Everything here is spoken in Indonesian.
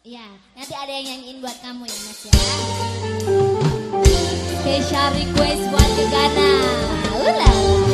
Ya nanti ada yang nyanyiin buat kamu ya Mas ya. Special request buat Gegana. Ulala.